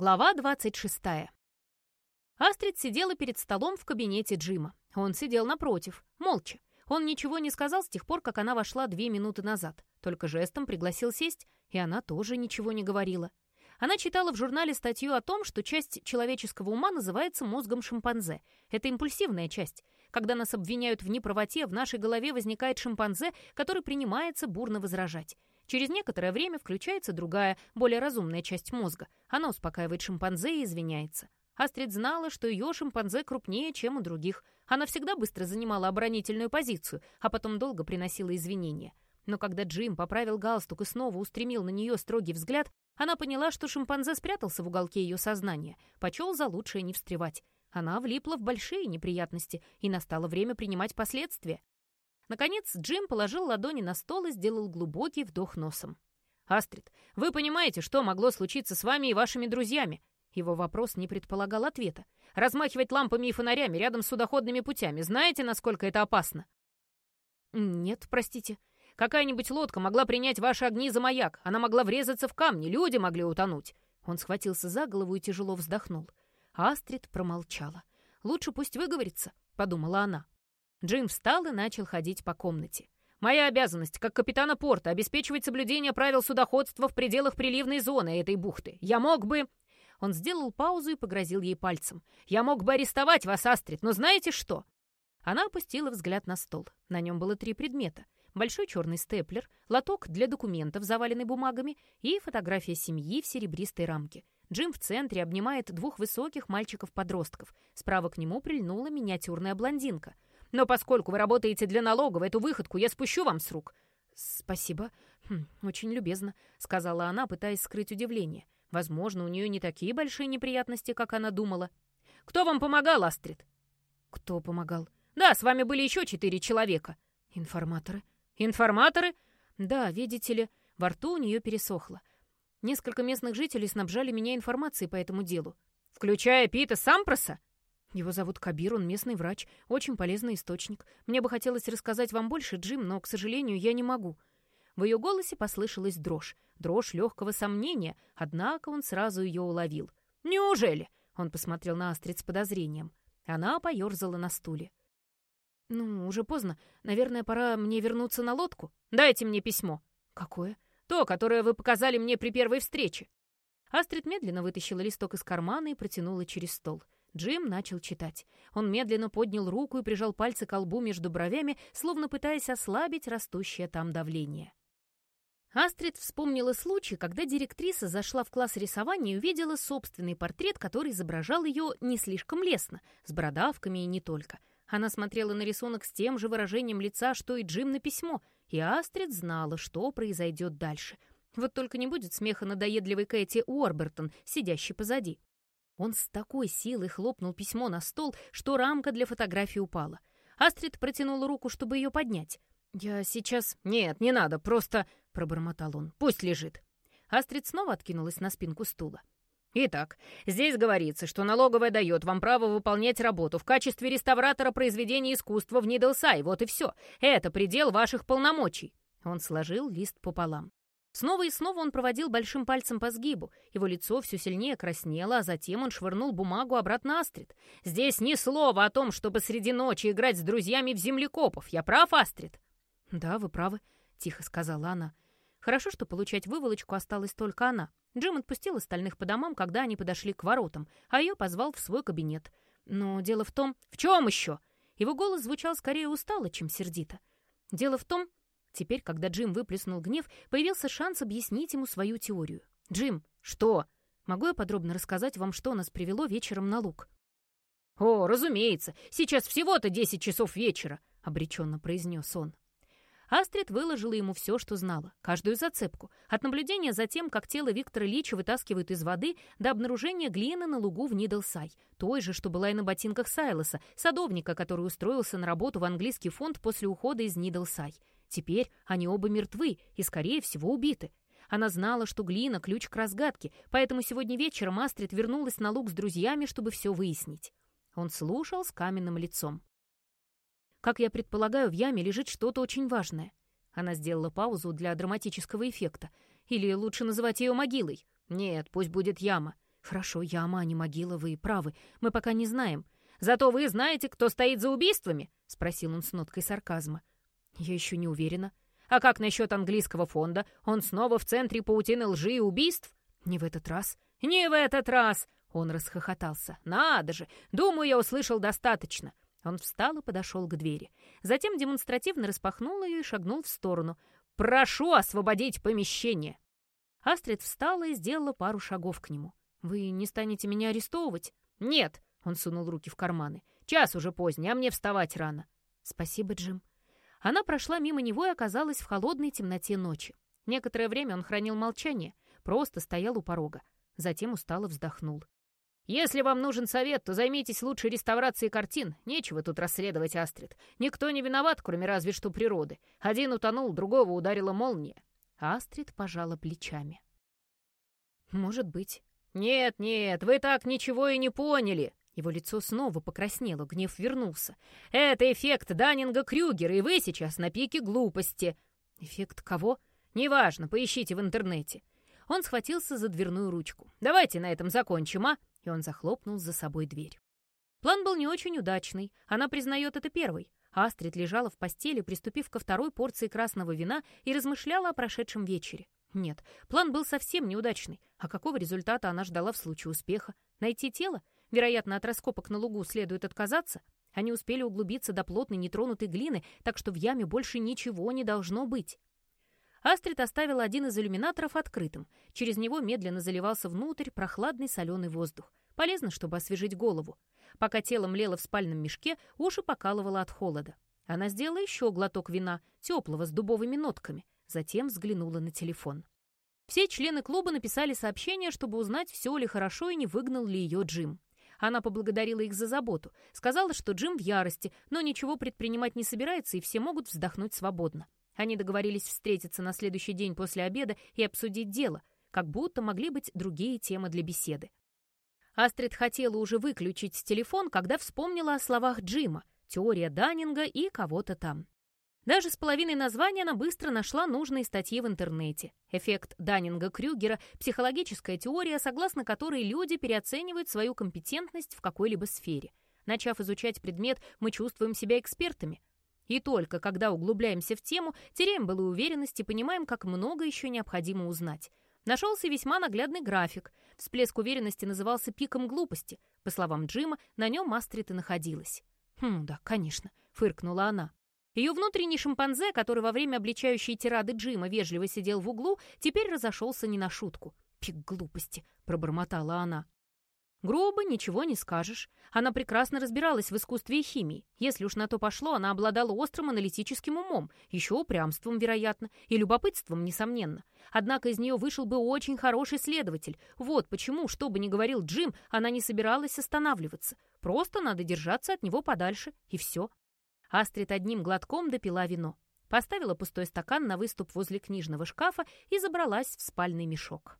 Глава 26. Астрид сидела перед столом в кабинете Джима. Он сидел напротив, молча. Он ничего не сказал с тех пор, как она вошла две минуты назад. Только жестом пригласил сесть, и она тоже ничего не говорила. Она читала в журнале статью о том, что часть человеческого ума называется мозгом шимпанзе. Это импульсивная часть. Когда нас обвиняют в неправоте, в нашей голове возникает шимпанзе, который принимается бурно возражать. Через некоторое время включается другая, более разумная часть мозга. Она успокаивает шимпанзе и извиняется. Астрид знала, что ее шимпанзе крупнее, чем у других. Она всегда быстро занимала оборонительную позицию, а потом долго приносила извинения. Но когда Джим поправил галстук и снова устремил на нее строгий взгляд, она поняла, что шимпанзе спрятался в уголке ее сознания, почел за лучшее не встревать. Она влипла в большие неприятности, и настало время принимать последствия. Наконец Джим положил ладони на стол и сделал глубокий вдох носом. «Астрид, вы понимаете, что могло случиться с вами и вашими друзьями?» Его вопрос не предполагал ответа. «Размахивать лампами и фонарями рядом с судоходными путями. Знаете, насколько это опасно?» «Нет, простите. Какая-нибудь лодка могла принять ваши огни за маяк. Она могла врезаться в камни, люди могли утонуть». Он схватился за голову и тяжело вздохнул. Астрид промолчала. «Лучше пусть выговорится», — подумала она. Джим встал и начал ходить по комнате. «Моя обязанность, как капитана порта, обеспечивать соблюдение правил судоходства в пределах приливной зоны этой бухты. Я мог бы...» Он сделал паузу и погрозил ей пальцем. «Я мог бы арестовать вас, Астрид, но знаете что?» Она опустила взгляд на стол. На нем было три предмета. Большой черный степлер, лоток для документов, заваленный бумагами, и фотография семьи в серебристой рамке. Джим в центре обнимает двух высоких мальчиков-подростков. Справа к нему прильнула миниатюрная блондинка — но поскольку вы работаете для налоговой, эту выходку я спущу вам с рук». «Спасибо. Хм, очень любезно», — сказала она, пытаясь скрыть удивление. Возможно, у нее не такие большие неприятности, как она думала. «Кто вам помогал, Астрид?» «Кто помогал?» «Да, с вами были еще четыре человека». «Информаторы?» «Информаторы?» «Да, видите ли, во рту у нее пересохло. Несколько местных жителей снабжали меня информацией по этому делу». «Включая Пита Сампроса?» Его зовут Кабир, он местный врач, очень полезный источник. Мне бы хотелось рассказать вам больше, Джим, но, к сожалению, я не могу». В ее голосе послышалась дрожь, дрожь легкого сомнения, однако он сразу ее уловил. «Неужели?» — он посмотрел на Астрид с подозрением. Она поерзала на стуле. «Ну, уже поздно. Наверное, пора мне вернуться на лодку. Дайте мне письмо». «Какое?» «То, которое вы показали мне при первой встрече». Астрид медленно вытащила листок из кармана и протянула через стол. Джим начал читать. Он медленно поднял руку и прижал пальцы к лбу между бровями, словно пытаясь ослабить растущее там давление. Астрид вспомнила случай, когда директриса зашла в класс рисования и увидела собственный портрет, который изображал ее не слишком лестно, с бородавками и не только. Она смотрела на рисунок с тем же выражением лица, что и Джим на письмо, и Астрид знала, что произойдет дальше. Вот только не будет смеха надоедливой Кэти Уорбертон, сидящей позади. Он с такой силой хлопнул письмо на стол, что рамка для фотографии упала. Астрид протянула руку, чтобы ее поднять. «Я сейчас...» «Нет, не надо, просто...» — пробормотал он. «Пусть лежит». Астрид снова откинулась на спинку стула. Итак, здесь говорится, что налоговая дает вам право выполнять работу в качестве реставратора произведений искусства в Нидлсай. Вот и все. Это предел ваших полномочий. Он сложил лист пополам. Снова и снова он проводил большим пальцем по сгибу. Его лицо все сильнее краснело, а затем он швырнул бумагу обратно Астрид. «Здесь ни слова о том, чтобы среди ночи играть с друзьями в землекопов. Я прав, Астрид?» «Да, вы правы», — тихо сказала она. Хорошо, что получать выволочку осталась только она. Джим отпустил остальных по домам, когда они подошли к воротам, а ее позвал в свой кабинет. Но дело в том... «В чем еще?» Его голос звучал скорее устало, чем сердито. «Дело в том, Теперь, когда Джим выплеснул гнев, появился шанс объяснить ему свою теорию. «Джим, что? Могу я подробно рассказать вам, что нас привело вечером на луг?» «О, разумеется, сейчас всего-то десять часов вечера», — обреченно произнес он. Астрид выложила ему все, что знала, каждую зацепку, от наблюдения за тем, как тело Виктора Лича вытаскивают из воды, до обнаружения глины на лугу в Нидлсай, той же, что была и на ботинках Сайлоса, садовника, который устроился на работу в английский фонд после ухода из Нидлсай. Теперь они оба мертвы и, скорее всего, убиты. Она знала, что глина — ключ к разгадке, поэтому сегодня вечером Астрид вернулась на луг с друзьями, чтобы все выяснить. Он слушал с каменным лицом. «Как я предполагаю, в яме лежит что-то очень важное». Она сделала паузу для драматического эффекта. Или лучше называть ее могилой. «Нет, пусть будет яма. «Хорошо, яма, а не могила, вы правы. Мы пока не знаем». «Зато вы знаете, кто стоит за убийствами?» — спросил он с ноткой сарказма. «Я еще не уверена». «А как насчет английского фонда? Он снова в центре паутины лжи и убийств?» «Не в этот раз». «Не в этот раз!» — он расхохотался. «Надо же! Думаю, я услышал достаточно». Он встал и подошел к двери. Затем демонстративно распахнул ее и шагнул в сторону. «Прошу освободить помещение!» Астрид встала и сделала пару шагов к нему. «Вы не станете меня арестовывать?» «Нет!» — он сунул руки в карманы. «Час уже поздний, а мне вставать рано». «Спасибо, Джим». Она прошла мимо него и оказалась в холодной темноте ночи. Некоторое время он хранил молчание, просто стоял у порога. Затем устало вздохнул. «Если вам нужен совет, то займитесь лучше реставрацией картин. Нечего тут расследовать, Астрид. Никто не виноват, кроме разве что природы. Один утонул, другого ударила молния». Астрид пожала плечами. «Может быть». «Нет, нет, вы так ничего и не поняли». Его лицо снова покраснело, гнев вернулся. «Это эффект Даннинга-Крюгера, и вы сейчас на пике глупости». «Эффект кого?» «Неважно, поищите в интернете». Он схватился за дверную ручку. «Давайте на этом закончим, а?» и он захлопнул за собой дверь. План был не очень удачный, она признает это первой. Астрид лежала в постели, приступив ко второй порции красного вина и размышляла о прошедшем вечере. Нет, план был совсем неудачный. А какого результата она ждала в случае успеха? Найти тело? Вероятно, от раскопок на лугу следует отказаться. Они успели углубиться до плотной нетронутой глины, так что в яме больше ничего не должно быть. Астрид оставила один из иллюминаторов открытым. Через него медленно заливался внутрь прохладный соленый воздух. Полезно, чтобы освежить голову. Пока тело млело в спальном мешке, уши покалывало от холода. Она сделала еще глоток вина, теплого, с дубовыми нотками. Затем взглянула на телефон. Все члены клуба написали сообщение, чтобы узнать, все ли хорошо и не выгнал ли ее Джим. Она поблагодарила их за заботу, сказала, что Джим в ярости, но ничего предпринимать не собирается, и все могут вздохнуть свободно. Они договорились встретиться на следующий день после обеда и обсудить дело, как будто могли быть другие темы для беседы. Астрид хотела уже выключить телефон, когда вспомнила о словах Джима, теория Даннинга и кого-то там. Даже с половиной названия она быстро нашла нужные статьи в интернете. Эффект Даннинга-Крюгера — психологическая теория, согласно которой люди переоценивают свою компетентность в какой-либо сфере. Начав изучать предмет, мы чувствуем себя экспертами. И только когда углубляемся в тему, теряем былую уверенность и понимаем, как много еще необходимо узнать. Нашелся весьма наглядный график. Всплеск уверенности назывался пиком глупости. По словам Джима, на нем Астрид и находилась. «Хм, да, конечно», — фыркнула она. Ее внутренний шимпанзе, который во время обличающей тирады Джима вежливо сидел в углу, теперь разошелся не на шутку. «Пик глупости», — пробормотала она. Грубо, ничего не скажешь. Она прекрасно разбиралась в искусстве и химии. Если уж на то пошло, она обладала острым аналитическим умом, еще упрямством, вероятно, и любопытством, несомненно. Однако из нее вышел бы очень хороший следователь. Вот почему, что бы ни говорил Джим, она не собиралась останавливаться. Просто надо держаться от него подальше, и все. Астрид одним глотком допила вино. Поставила пустой стакан на выступ возле книжного шкафа и забралась в спальный мешок.